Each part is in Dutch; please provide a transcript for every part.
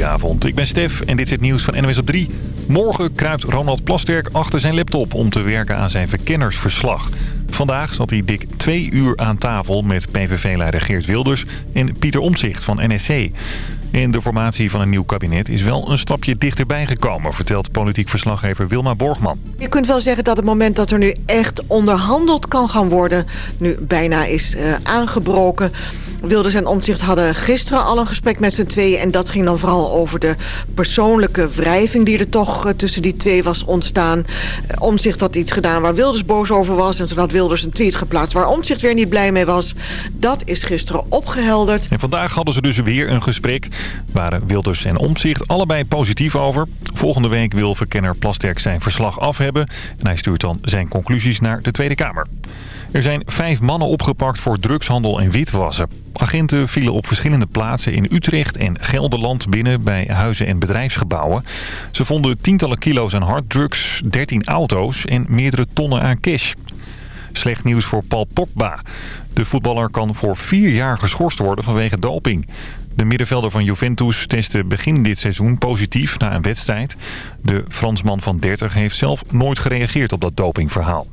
Goedenavond, ik ben Stef en dit is het nieuws van NWS op 3. Morgen kruipt Ronald Plasterk achter zijn laptop om te werken aan zijn verkennersverslag. Vandaag zat hij dik twee uur aan tafel met PVV-leider Geert Wilders en Pieter Omtzigt van NSC. En de formatie van een nieuw kabinet is wel een stapje dichterbij gekomen... vertelt politiek verslaggever Wilma Borgman. Je kunt wel zeggen dat het moment dat er nu echt onderhandeld kan gaan worden... nu bijna is uh, aangebroken. Wilders en Omtzigt hadden gisteren al een gesprek met z'n tweeën... en dat ging dan vooral over de persoonlijke wrijving... die er toch uh, tussen die twee was ontstaan. Uh, Omtzigt had iets gedaan waar Wilders boos over was... en toen had Wilders een tweet geplaatst waar Omtzigt weer niet blij mee was. Dat is gisteren opgehelderd. En vandaag hadden ze dus weer een gesprek waren Wilders en Omtzigt allebei positief over. Volgende week wil verkenner Plasterk zijn verslag af hebben. En hij stuurt dan zijn conclusies naar de Tweede Kamer. Er zijn vijf mannen opgepakt voor drugshandel en witwassen. Agenten vielen op verschillende plaatsen in Utrecht en Gelderland binnen bij huizen en bedrijfsgebouwen. Ze vonden tientallen kilo's aan harddrugs, 13 auto's en meerdere tonnen aan cash. Slecht nieuws voor Paul Pogba. De voetballer kan voor vier jaar geschorst worden vanwege doping. De middenvelder van Juventus testte begin dit seizoen positief na een wedstrijd. De Fransman van 30 heeft zelf nooit gereageerd op dat dopingverhaal.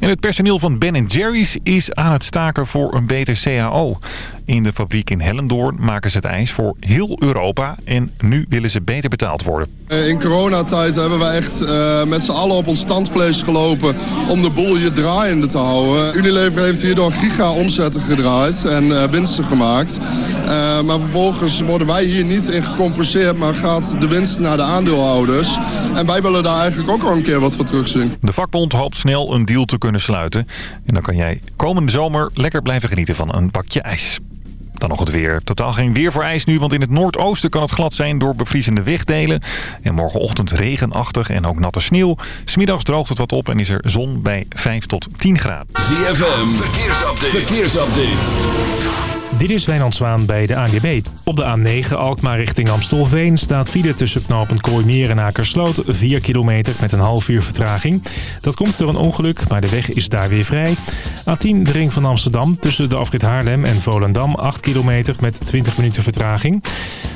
En het personeel van Ben Jerry's is aan het staken voor een beter CAO. In de fabriek in Hellendoorn maken ze het ijs voor heel Europa. En nu willen ze beter betaald worden. In coronatijd hebben we echt uh, met z'n allen op ons standvlees gelopen... om de boel hier draaiende te houden. Unilever heeft hierdoor giga-omzetten gedraaid en uh, winsten gemaakt. Maar vervolgens worden wij hier niet in gecompenseerd... maar gaat de winst naar de aandeelhouders. En wij willen daar eigenlijk ook al een keer wat voor terugzien. De vakbond hoopt snel een deal te kunnen sluiten. En dan kan jij komende zomer lekker blijven genieten van een bakje ijs. Dan nog het weer. Totaal geen weer voor ijs nu, want in het noordoosten kan het glad zijn door bevriezende wegdelen. En morgenochtend regenachtig en ook natte sneeuw. Smiddags droogt het wat op en is er zon bij 5 tot 10 graden. ZFM, verkeersupdate. verkeersupdate. Dit is Wijnand Zwaan bij de ANWB. Op de A9 Alkmaar richting Amstelveen staat file tussen knooppunt Kooimeer en Akersloot. 4 kilometer met een half uur vertraging. Dat komt door een ongeluk, maar de weg is daar weer vrij. A10 de ring van Amsterdam tussen de afrit Haarlem en Volendam. 8 kilometer met 20 minuten vertraging.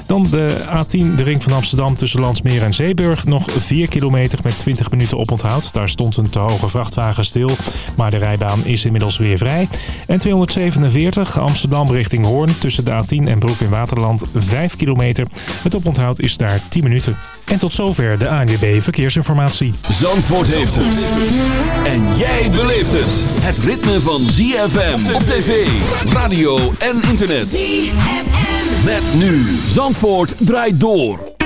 Dan de A10 de ring van Amsterdam tussen Landsmeer en Zeeburg. Nog 4 kilometer met 20 minuten oponthoud. Daar stond een te hoge vrachtwagen stil. Maar de rijbaan is inmiddels weer vrij. En 247 Amsterdam richting richting Hoorn tussen de A10 en Broek in Waterland 5 kilometer. Het oponthoud is daar 10 minuten. En tot zover de ANWB Verkeersinformatie. Zandvoort heeft het. En jij beleeft het. Het ritme van ZFM op tv, radio en internet. ZFM. Met nu. Zandvoort draait door.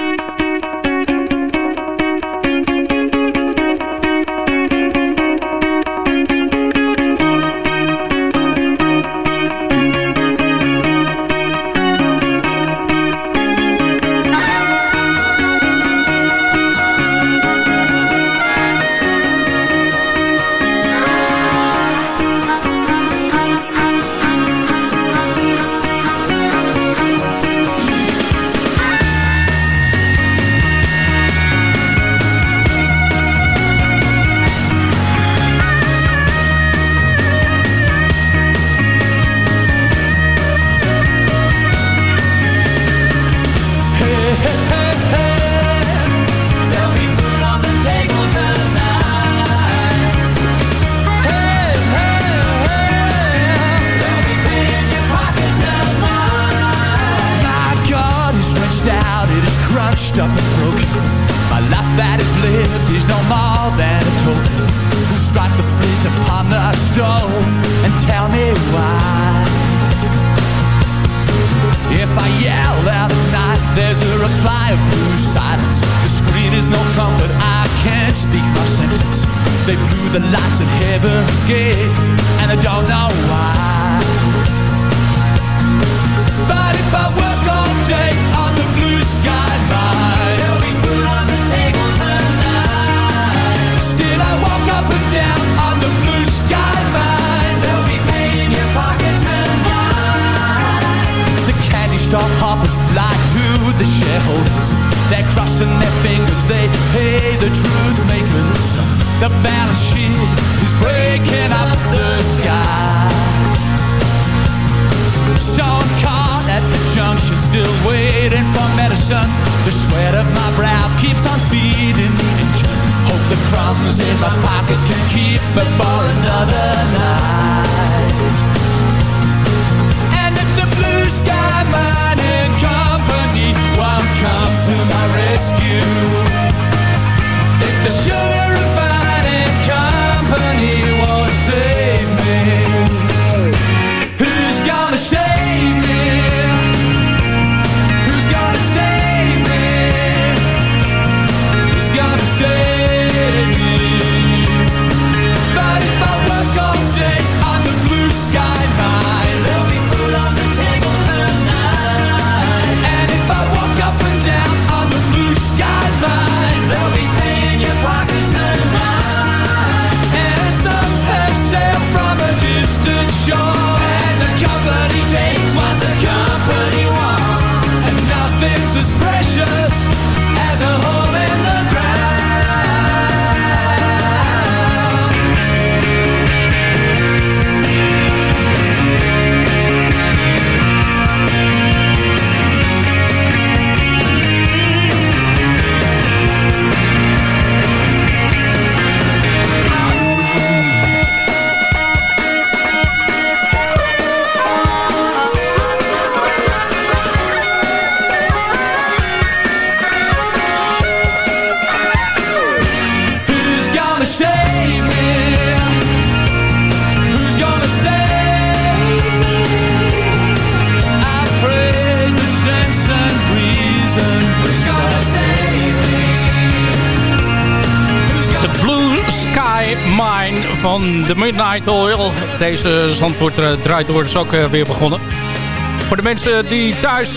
deze Zandvoort eh, draait door is ook eh, weer begonnen. Voor de mensen die thuis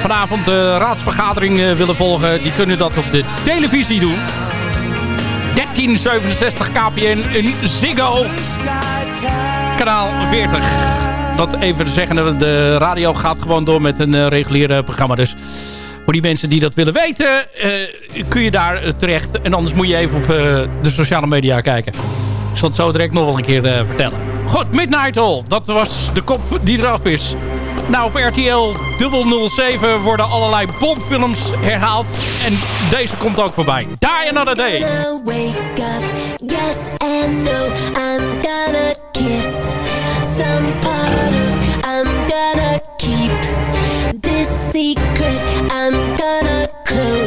vanavond de raadsvergadering eh, willen volgen... die kunnen dat op de televisie doen. 1367 KPN in Ziggo. Kanaal 40. Dat even zeggen, de radio gaat gewoon door met een reguliere programma. Dus voor die mensen die dat willen weten, kun je daar terecht. En anders moet je even op de sociale media kijken. Ik zal het zo direct nog wel een keer vertellen. Goed, Midnight Hall. Dat was de kop die eraf is. Nou, op RTL 007 worden allerlei Bondfilms herhaald. En deze komt ook voorbij. Die Another Day. wake yes and no. I'm gonna kiss some part of... I'm gonna keep this secret. I'm gonna close.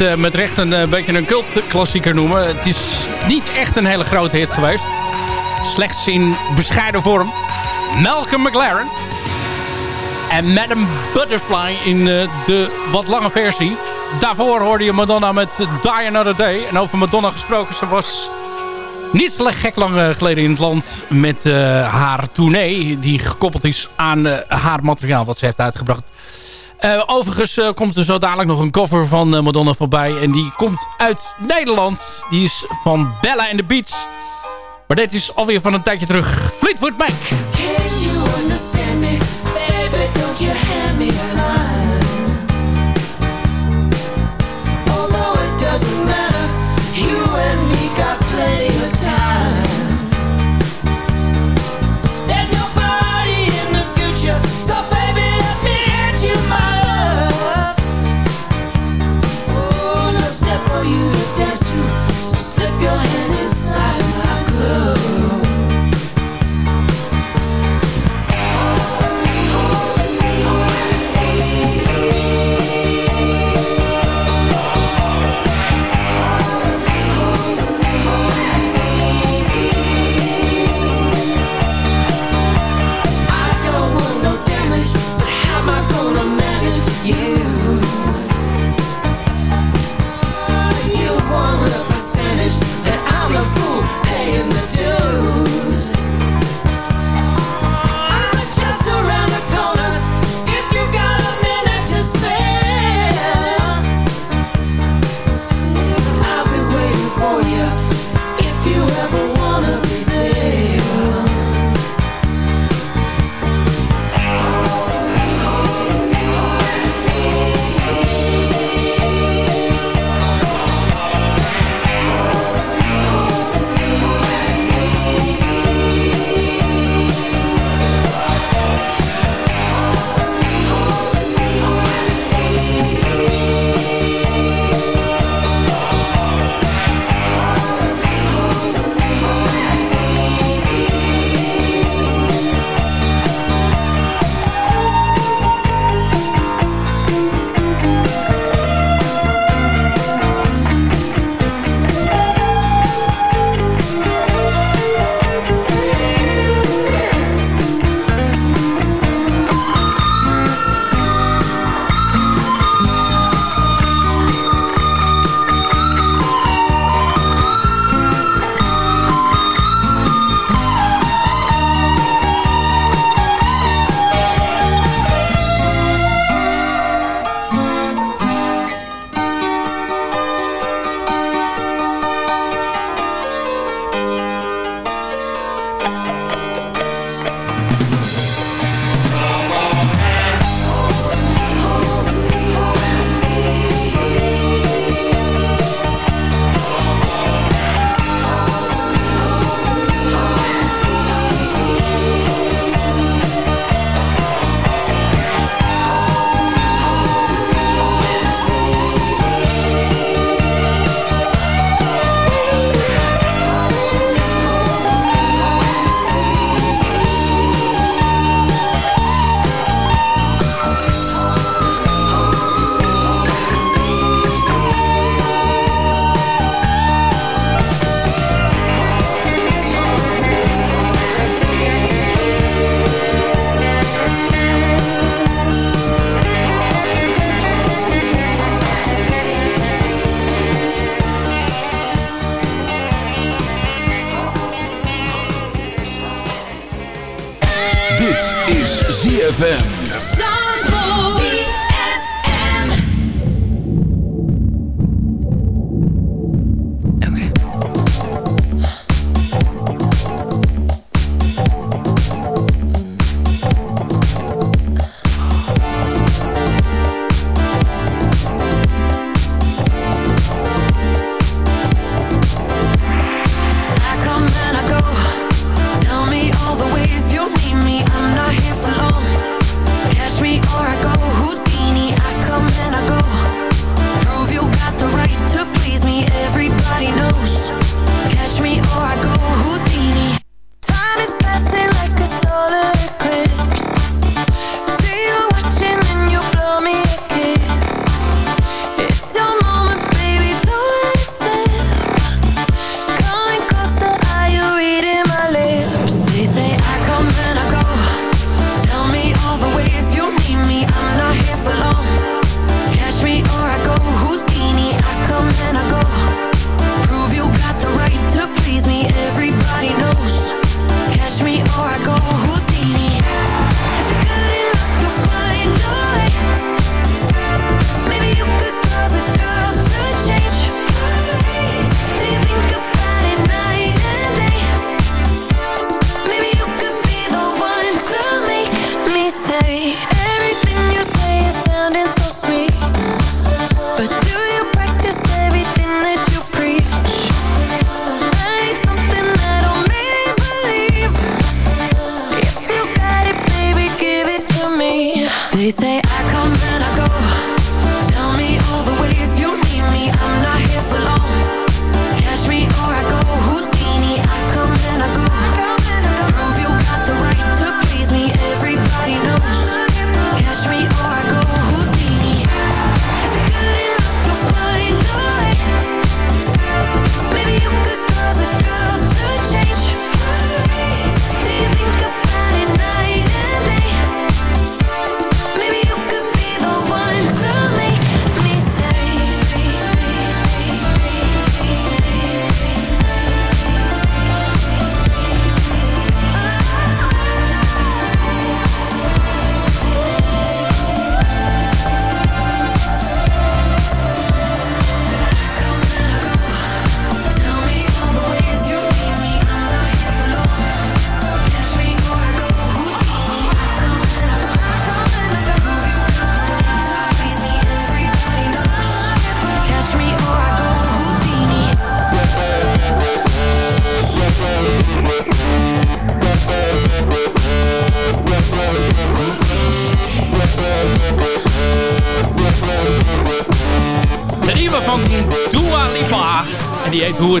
Eh, met recht een eh, beetje een cultklassieker noemen. Het is niet echt een hele grote hit geweest. Slechts in bescheiden vorm. Malcolm McLaren. En Madame Butterfly in eh, de wat lange versie. Daarvoor hoorde je Madonna met Die Another Day. En over Madonna gesproken, ze was niet zo gek lang geleden in het land met haar tournee. Die gekoppeld is aan haar materiaal wat ze heeft uitgebracht. Eh, overigens eh, komt er zo dadelijk nog een cover van eh, Madonna voorbij. En die komt uit Nederland. Die is van Bella and the Beats. Maar dit is alweer van een tijdje terug. Fleetwood Mac.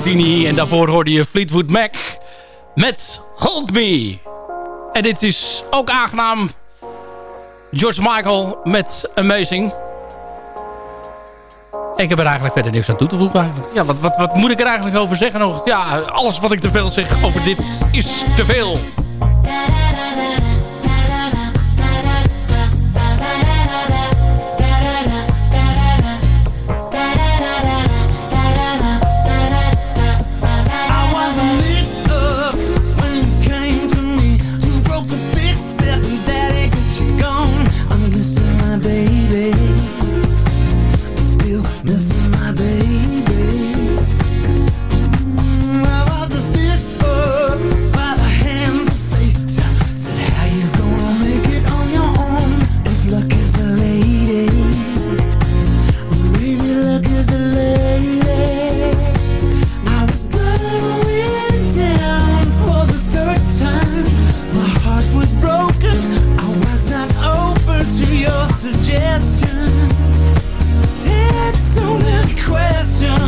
En daarvoor hoorde je Fleetwood Mac met Hold Me. En dit is ook aangenaam. George Michael met Amazing. Ik heb er eigenlijk verder niks aan toe te voegen. Ja, wat, wat, wat moet ik er eigenlijk over zeggen nog? Ja, alles wat ik te veel zeg over dit is te veel. question.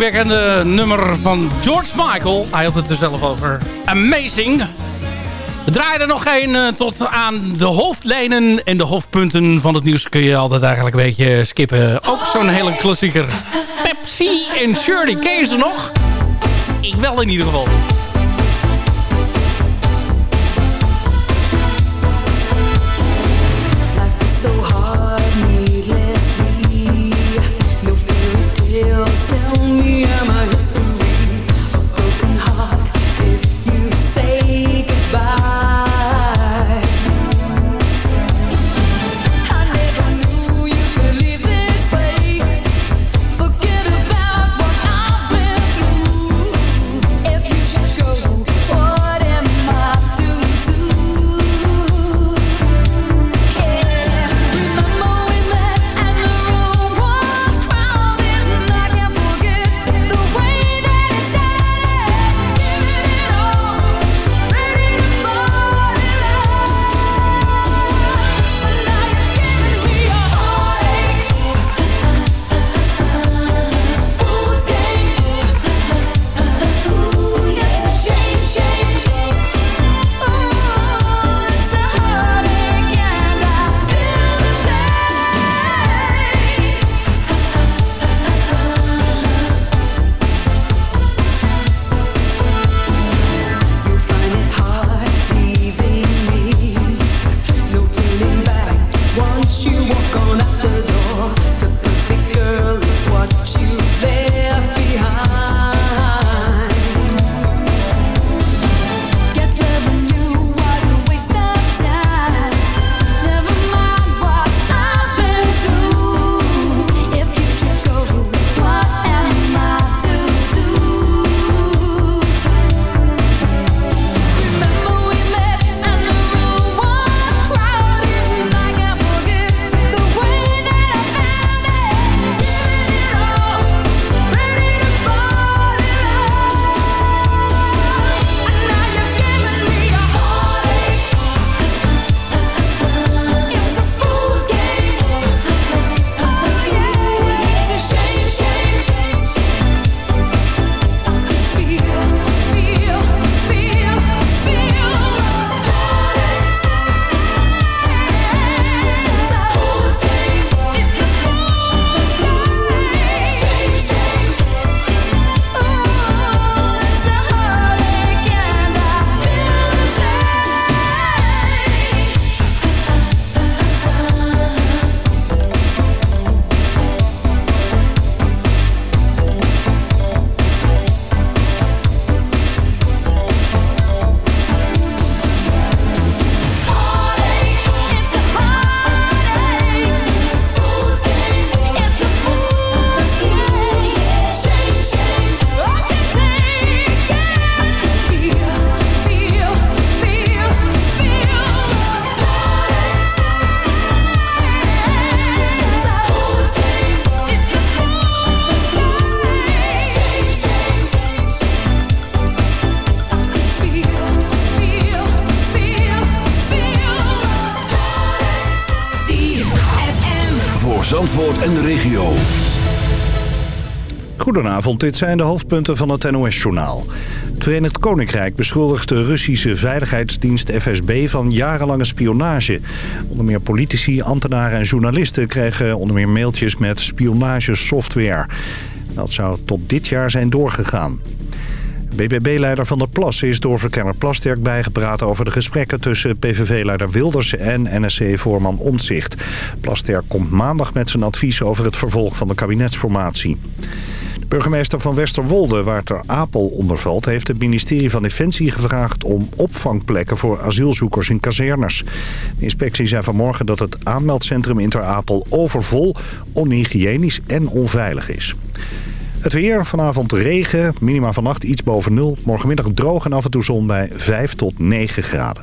verbazingwekkende nummer van George Michael. Hij had het er zelf over. Amazing. We draaien er nog geen eh, tot aan de hoofdlijnen en de hoofdpunten van het nieuws kun je altijd eigenlijk een beetje skippen. Ook zo'n hele klassieker. Pepsi en Shirley Kees nog. Ik wel in ieder geval. Goedenavond, dit zijn de hoofdpunten van het NOS-journaal. Het Verenigd Koninkrijk beschuldigt de Russische veiligheidsdienst FSB van jarenlange spionage. Onder meer politici, ambtenaren en journalisten kregen onder meer mailtjes met spionagesoftware. Dat zou tot dit jaar zijn doorgegaan. BBB-leider Van der Plas is door verkenner Plasterk bijgepraat over de gesprekken tussen PVV-leider Wilders en NSC-voorman Omtzigt. Plasterk komt maandag met zijn advies over het vervolg van de kabinetsformatie. Burgemeester van Westerwolde, waar ter Apel onder valt... heeft het ministerie van Defensie gevraagd om opvangplekken voor asielzoekers in kazernes. De inspectie zei vanmorgen dat het aanmeldcentrum in ter Apel overvol, onhygiënisch en onveilig is. Het weer, vanavond regen, minima vannacht iets boven nul. Morgenmiddag droog en af en toe zon bij 5 tot 9 graden.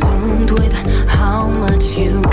Consumed with how much you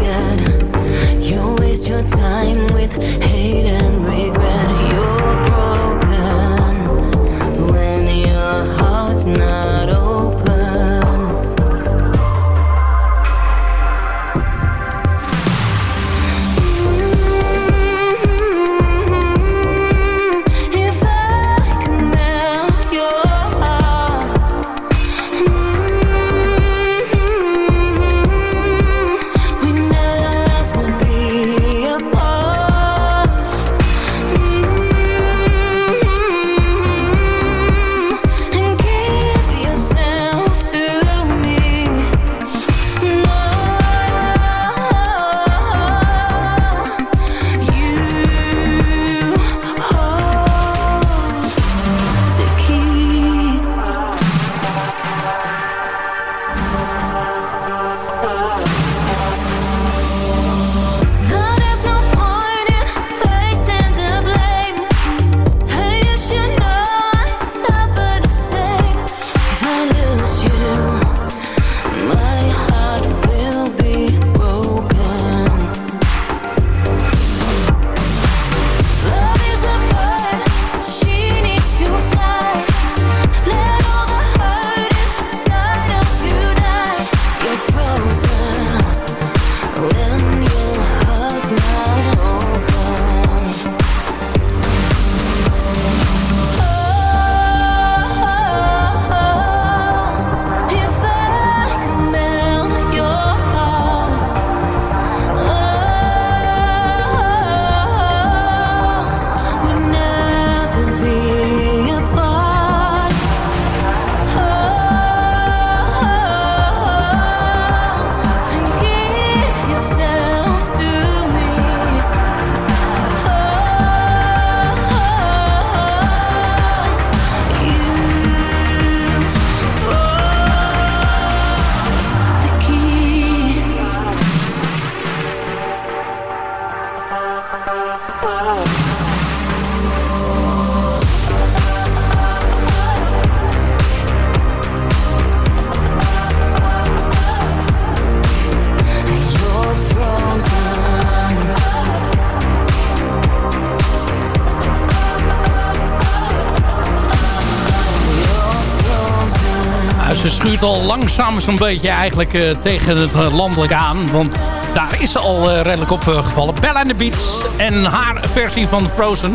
Al langzaam zo'n beetje eigenlijk eh, tegen het eh, landelijk aan. Want daar is ze al eh, redelijk op gevallen. Bella and the Beats en haar versie van Frozen.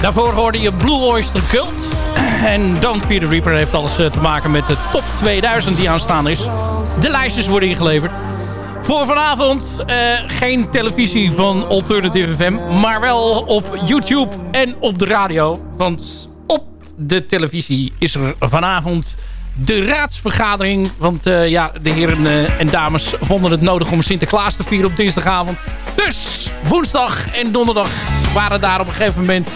Daarvoor hoorde je Blue Oyster Cult. En Don't Fear the Reaper heeft alles te maken met de top 2000 die aanstaan is. De lijstjes worden ingeleverd. Voor vanavond geen televisie van Alternative FM. Maar wel op YouTube en op de radio. Want op de televisie is er vanavond de raadsvergadering. Want eh, ja, de heren eh, en dames vonden het nodig om Sinterklaas te vieren op dinsdagavond. Dus woensdag en donderdag waren daar op een gegeven moment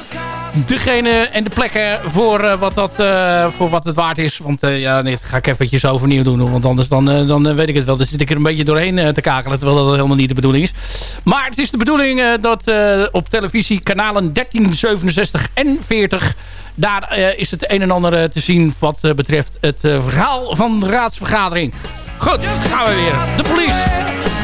degene en de plekken voor, eh, wat, dat, eh, voor wat het waard is. Want eh, ja, nee, ga ik eventjes overnieuw doen. Want anders dan, dan weet ik het wel. Dan zit ik er een beetje doorheen te kakelen. Terwijl dat helemaal niet de bedoeling is. Maar het is de bedoeling dat op televisie kanalen 13, 67 en 40... Daar is het een en ander te zien wat betreft het verhaal van de raadsvergadering. Goed, gaan we weer. De police.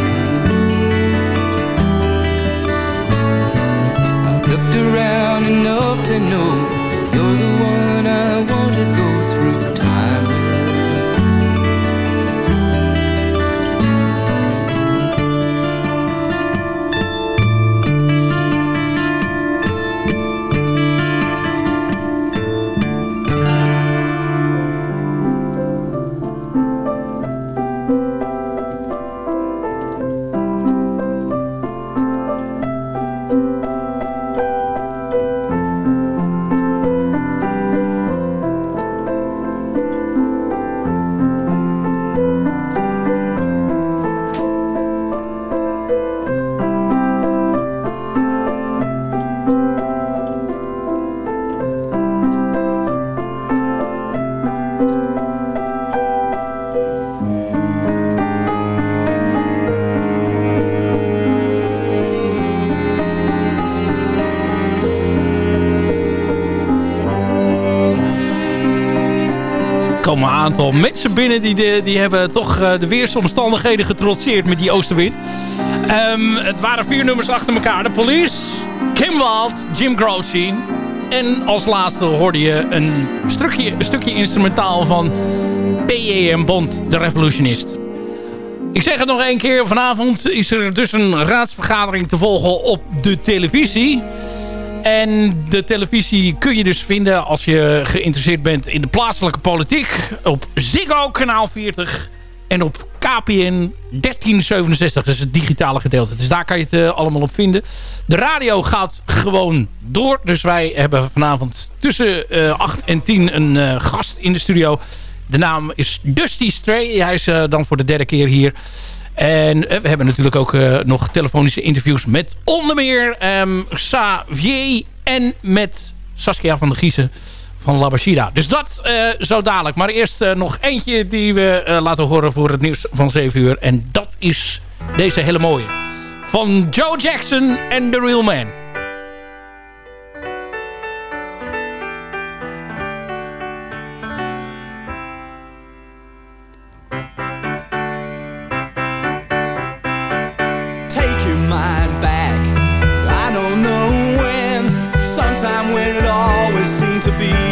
Around enough to know mensen binnen die, de, die hebben toch eh, de weersomstandigheden getrotseerd met die oostenwind. Ehm, het waren vier nummers achter elkaar. De Police, Kim Wald, Jim Croce. En als laatste hoorde je een stukje, een stukje instrumentaal van P.J.M. Bond, de revolutionist. Ik zeg het nog één keer. Vanavond is er dus een raadsvergadering te volgen op de televisie. En de televisie kun je dus vinden als je geïnteresseerd bent in de plaatselijke politiek. Op Ziggo kanaal 40 en op KPN 1367. Dat is het digitale gedeelte. Dus daar kan je het eh, allemaal op vinden. De radio gaat gewoon door. Dus wij hebben vanavond tussen eh 8 en 10 een eh, gast in de studio. De naam is Dusty Stray. Hij is eh, dan voor de derde keer hier. En eh, we hebben natuurlijk ook eh, nog telefonische interviews met onder meer ehm, Xavier en met Saskia van der Giezen van Labashida. Dus dat eh, zo dadelijk. Maar eerst nog eentje die we laten horen voor het nieuws van 7 uur. En dat is deze hele mooie. Van Joe Jackson en The Real Man.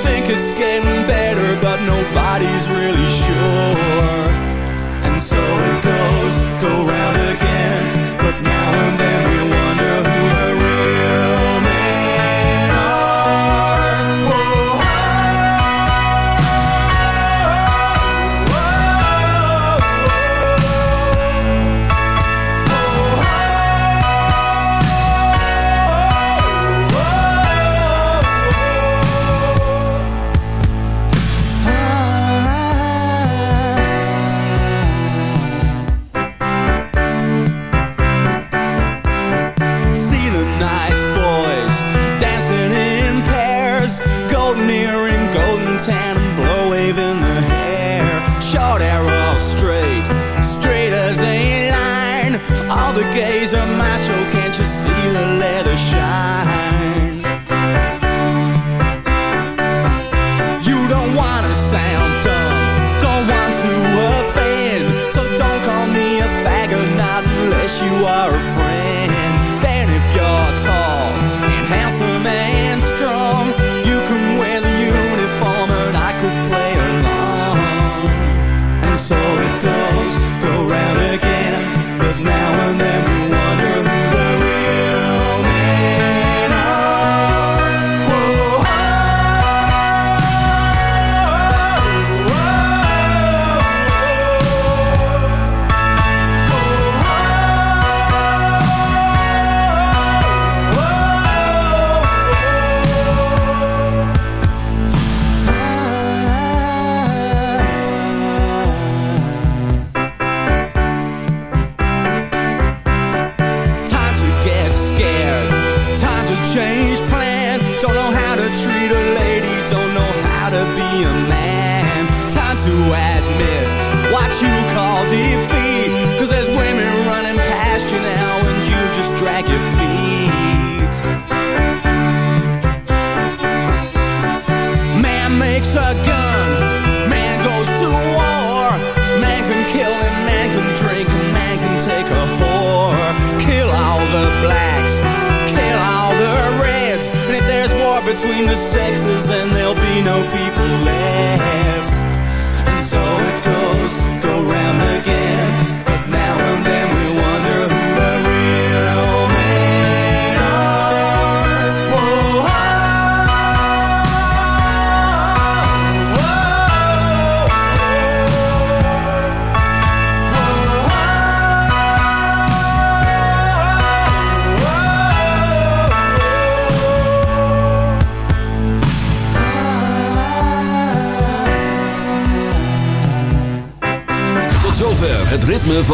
Think it's getting better, but nobody's really sure. And so it goes, go round again.